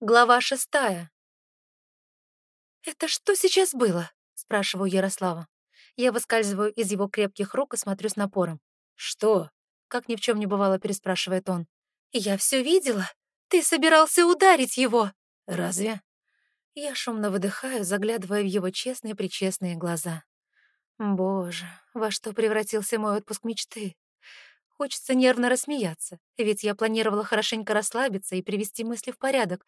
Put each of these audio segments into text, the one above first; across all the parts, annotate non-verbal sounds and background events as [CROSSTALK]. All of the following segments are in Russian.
Глава шестая. «Это что сейчас было?» — спрашиваю Ярослава. Я выскальзываю из его крепких рук и смотрю с напором. «Что?» — как ни в чем не бывало, переспрашивает он. «Я все видела. Ты собирался ударить его!» «Разве?» Я шумно выдыхаю, заглядывая в его честные-причестные глаза. Боже, во что превратился мой отпуск мечты? Хочется нервно рассмеяться, ведь я планировала хорошенько расслабиться и привести мысли в порядок.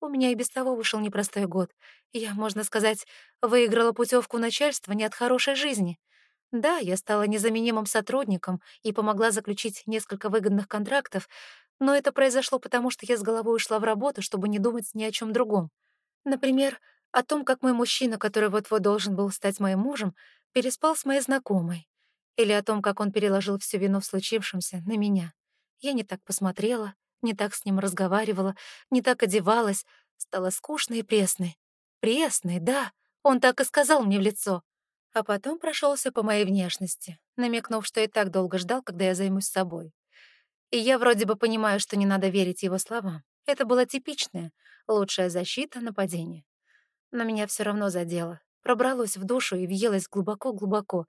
У меня и без того вышел непростой год. Я, можно сказать, выиграла путевку начальства не от хорошей жизни. Да, я стала незаменимым сотрудником и помогла заключить несколько выгодных контрактов, но это произошло потому, что я с головой ушла в работу, чтобы не думать ни о чем другом. Например, о том, как мой мужчина, который вот-вот должен был стать моим мужем, переспал с моей знакомой. Или о том, как он переложил всю вину в случившемся на меня. Я не так посмотрела, не так с ним разговаривала, не так одевалась, стала скучной и пресной. Пресной, да, он так и сказал мне в лицо. А потом прошелся по моей внешности, намекнув, что и так долго ждал, когда я займусь собой. И я вроде бы понимаю, что не надо верить его словам. Это было типичное, лучшая защита нападения. Но меня все равно задело. Пробралось в душу и въелось глубоко-глубоко,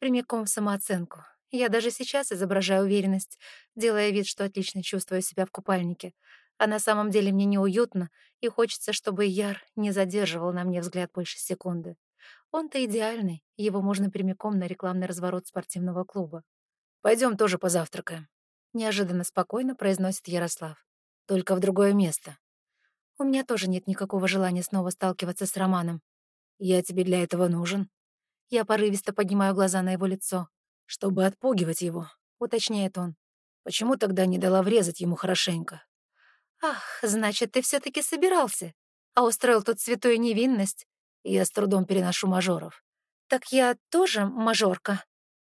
прямиком в самооценку. Я даже сейчас изображаю уверенность, делая вид, что отлично чувствую себя в купальнике. А на самом деле мне неуютно, и хочется, чтобы Яр не задерживал на мне взгляд больше секунды. Он-то идеальный, его можно прямиком на рекламный разворот спортивного клуба. Пойдем тоже позавтракаем», — неожиданно спокойно произносит Ярослав. «Только в другое место». У меня тоже нет никакого желания снова сталкиваться с Романом. «Я тебе для этого нужен», я порывисто поднимаю глаза на его лицо. «Чтобы отпугивать его», — уточняет он. «Почему тогда не дала врезать ему хорошенько?» «Ах, значит, ты все таки собирался, а устроил тут святую невинность?» Я с трудом переношу мажоров. «Так я тоже мажорка?»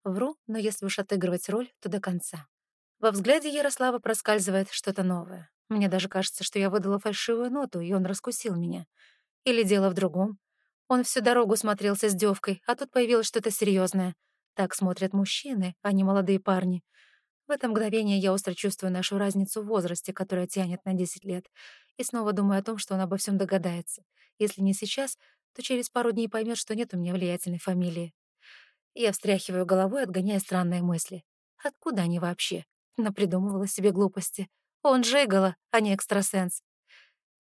Вру, но если уж отыгрывать роль, то до конца. Во взгляде Ярослава проскальзывает что-то новое. Мне даже кажется, что я выдала фальшивую ноту, и он раскусил меня. Или дело в другом. Он всю дорогу смотрелся с девкой, а тут появилось что-то серьезное. Так смотрят мужчины, а не молодые парни. В это мгновение я остро чувствую нашу разницу в возрасте, которая тянет на 10 лет, и снова думаю о том, что он обо всем догадается. Если не сейчас, то через пару дней поймет, что нет у меня влиятельной фамилии. Я встряхиваю головой, отгоняя странные мысли. Откуда они вообще? Напридумывала себе глупости. Он Жигала, а не экстрасенс.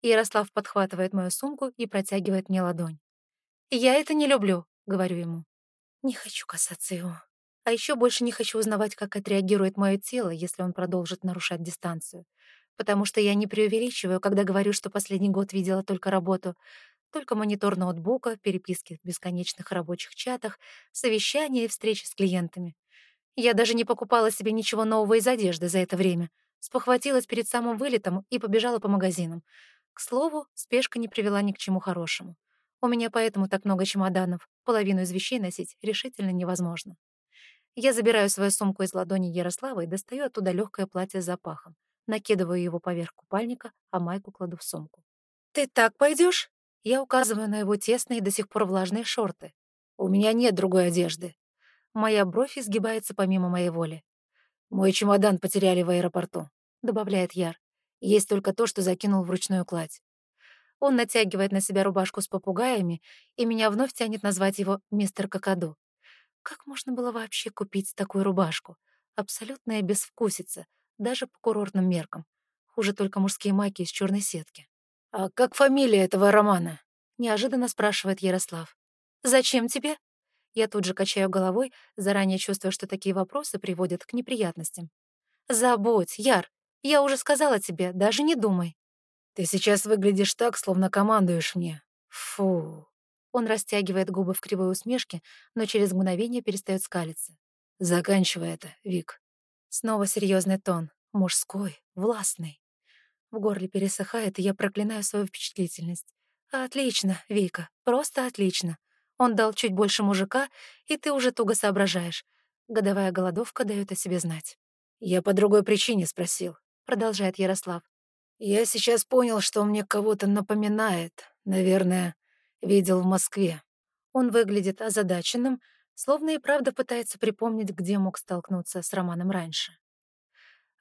Ярослав подхватывает мою сумку и протягивает мне ладонь. «Я это не люблю», — говорю ему. Не хочу касаться его. А еще больше не хочу узнавать, как отреагирует мое тело, если он продолжит нарушать дистанцию. Потому что я не преувеличиваю, когда говорю, что последний год видела только работу. Только монитор ноутбука, переписки в бесконечных рабочих чатах, совещания и встречи с клиентами. Я даже не покупала себе ничего нового из одежды за это время. Спохватилась перед самым вылетом и побежала по магазинам. К слову, спешка не привела ни к чему хорошему. У меня поэтому так много чемоданов. Половину из вещей носить решительно невозможно. Я забираю свою сумку из ладони Ярослава и достаю оттуда легкое платье с запахом. Накидываю его поверх купальника, а майку кладу в сумку. «Ты так пойдешь? Я указываю на его тесные до сих пор влажные шорты. «У меня нет другой одежды». Моя бровь изгибается помимо моей воли. «Мой чемодан потеряли в аэропорту», — добавляет Яр. «Есть только то, что закинул в ручную кладь». Он натягивает на себя рубашку с попугаями, и меня вновь тянет назвать его мистер Какаду. Как можно было вообще купить такую рубашку? Абсолютная безвкусица, даже по курортным меркам. Хуже только мужские майки из черной сетки. «А как фамилия этого романа?» — неожиданно спрашивает Ярослав. «Зачем тебе?» Я тут же качаю головой, заранее чувствуя, что такие вопросы приводят к неприятностям. «Забудь, Яр, я уже сказала тебе, даже не думай». Ты сейчас выглядишь так, словно командуешь мне. Фу. Он растягивает губы в кривой усмешке, но через мгновение перестает скалиться. Заканчивай это, Вик. Снова серьезный тон, мужской, властный. В горле пересыхает, и я проклинаю свою впечатлительность. Отлично, Вика, просто отлично. Он дал чуть больше мужика, и ты уже туго соображаешь. Годовая голодовка дает о себе знать. Я по другой причине спросил, продолжает Ярослав. Я сейчас понял, что он мне кого-то напоминает. Наверное, видел в Москве. Он выглядит озадаченным, словно и правда пытается припомнить, где мог столкнуться с Романом раньше.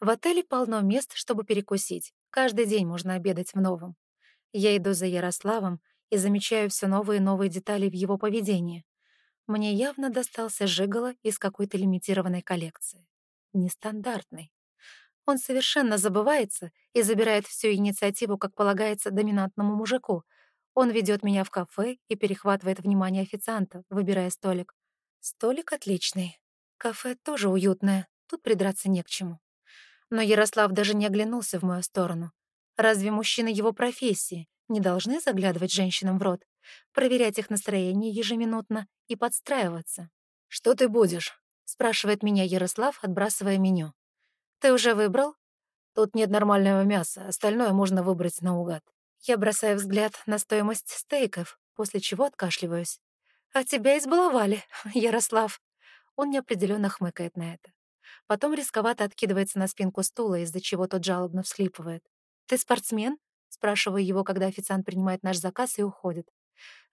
В отеле полно мест, чтобы перекусить. Каждый день можно обедать в новом. Я иду за Ярославом и замечаю все новые и новые детали в его поведении. Мне явно достался жигало из какой-то лимитированной коллекции. Нестандартный. Он совершенно забывается и забирает всю инициативу, как полагается, доминантному мужику. Он ведет меня в кафе и перехватывает внимание официанта, выбирая столик. Столик отличный. Кафе тоже уютное, тут придраться не к чему. Но Ярослав даже не оглянулся в мою сторону. Разве мужчины его профессии не должны заглядывать женщинам в рот, проверять их настроение ежеминутно и подстраиваться? «Что ты будешь?» — спрашивает меня Ярослав, отбрасывая меню. «Ты уже выбрал?» «Тут нет нормального мяса, остальное можно выбрать наугад». Я бросаю взгляд на стоимость стейков, после чего откашливаюсь. «А тебя избаловали, [LAUGHS] Ярослав». Он неопределенно хмыкает на это. Потом рисковато откидывается на спинку стула, из-за чего тот жалобно всхлипывает. «Ты спортсмен?» — спрашиваю его, когда официант принимает наш заказ и уходит.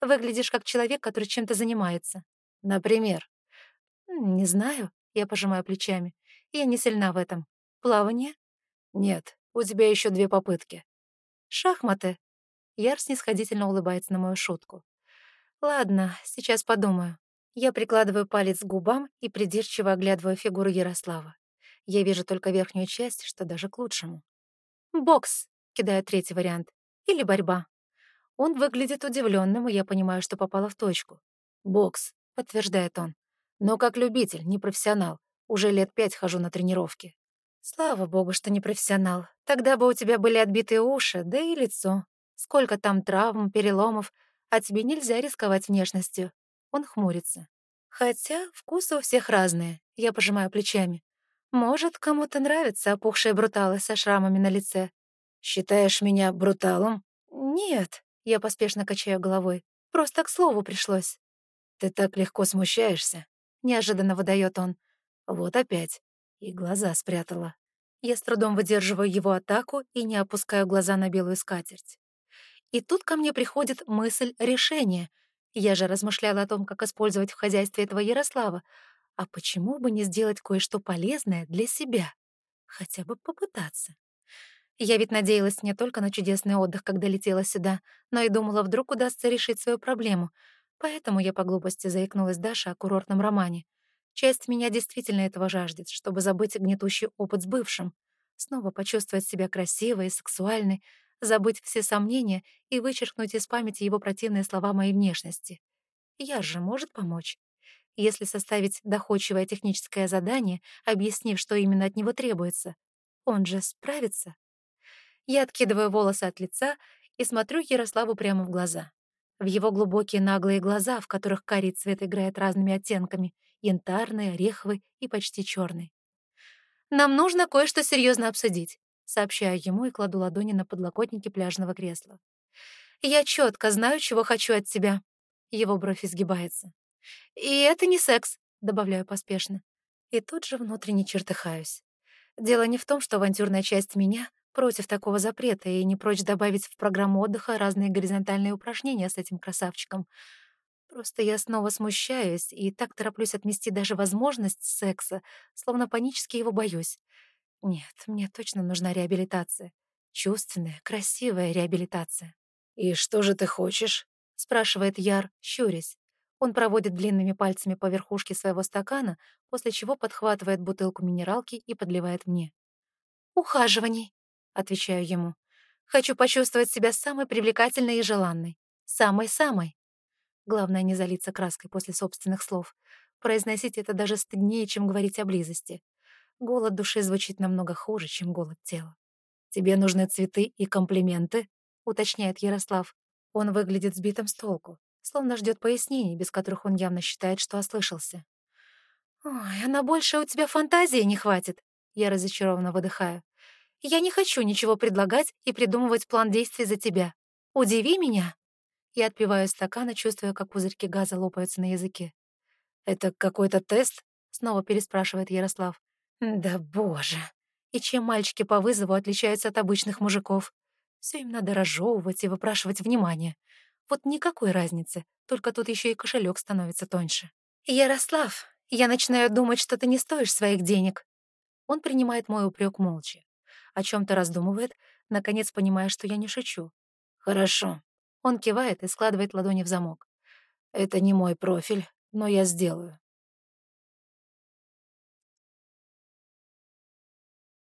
«Выглядишь как человек, который чем-то занимается». «Например?» «Не знаю», — я пожимаю плечами. «Я не сильна в этом. Плавание?» «Нет, у тебя еще две попытки». «Шахматы?» Яр снисходительно улыбается на мою шутку. «Ладно, сейчас подумаю». Я прикладываю палец к губам и придирчиво оглядываю фигуру Ярослава. Я вижу только верхнюю часть, что даже к лучшему. «Бокс», — кидаю третий вариант. «Или борьба». Он выглядит удивленным, и я понимаю, что попала в точку. «Бокс», — подтверждает он. «Но как любитель, не профессионал. Уже лет пять хожу на тренировки». «Слава богу, что не профессионал. Тогда бы у тебя были отбитые уши, да и лицо. Сколько там травм, переломов, а тебе нельзя рисковать внешностью». Он хмурится. «Хотя вкусы у всех разные», — я пожимаю плечами. «Может, кому-то нравятся опухшие бруталы со шрамами на лице». «Считаешь меня бруталом?» «Нет», — я поспешно качаю головой. «Просто к слову пришлось». «Ты так легко смущаешься», — неожиданно выдает он. «Вот опять и глаза спрятала. Я с трудом выдерживаю его атаку и не опускаю глаза на белую скатерть. И тут ко мне приходит мысль решения. Я же размышляла о том, как использовать в хозяйстве этого Ярослава. А почему бы не сделать кое-что полезное для себя? Хотя бы попытаться. Я ведь надеялась не только на чудесный отдых, когда летела сюда, но и думала, вдруг удастся решить свою проблему. Поэтому я по глупости заикнулась Даше о курортном романе. Часть меня действительно этого жаждет, чтобы забыть гнетущий опыт с бывшим, снова почувствовать себя красивой и сексуальной, забыть все сомнения и вычеркнуть из памяти его противные слова моей внешности. Я же может помочь. Если составить доходчивое техническое задание, объяснив, что именно от него требуется, он же справится. Я откидываю волосы от лица и смотрю Ярославу прямо в глаза. В его глубокие наглые глаза, в которых карий цвет играет разными оттенками — янтарный, ореховый и почти черный. «Нам нужно кое-что серьезно обсудить», — сообщаю ему и кладу ладони на подлокотники пляжного кресла. «Я четко знаю, чего хочу от тебя». Его бровь изгибается. «И это не секс», — добавляю поспешно. И тут же внутренне чертыхаюсь. Дело не в том, что авантюрная часть меня против такого запрета и не прочь добавить в программу отдыха разные горизонтальные упражнения с этим красавчиком — Просто я снова смущаюсь и так тороплюсь отмести даже возможность секса, словно панически его боюсь. Нет, мне точно нужна реабилитация. Чувственная, красивая реабилитация. «И что же ты хочешь?» — спрашивает Яр, щурясь. Он проводит длинными пальцами по верхушке своего стакана, после чего подхватывает бутылку минералки и подливает мне. «Ухаживаний», — отвечаю ему. «Хочу почувствовать себя самой привлекательной и желанной. Самой-самой». Главное не залиться краской после собственных слов. Произносить это даже стыднее, чем говорить о близости. Голод души звучит намного хуже, чем голод тела. «Тебе нужны цветы и комплименты?» — уточняет Ярослав. Он выглядит сбитым с толку, словно ждет пояснений, без которых он явно считает, что ослышался. «Ой, а на больше у тебя фантазии не хватит!» Я разочарованно выдыхаю. «Я не хочу ничего предлагать и придумывать план действий за тебя. Удиви меня!» Я отпиваю стакана, чувствуя, как пузырьки газа лопаются на языке. «Это какой-то тест?» — снова переспрашивает Ярослав. «Да боже! И чем мальчики по вызову отличаются от обычных мужиков? Все им надо разжевывать и выпрашивать внимание. Вот никакой разницы, только тут еще и кошелек становится тоньше. Ярослав, я начинаю думать, что ты не стоишь своих денег». Он принимает мой упрек молча. О чем то раздумывает, наконец понимая, что я не шучу. Хорошо. Он кивает и складывает ладони в замок. Это не мой профиль, но я сделаю.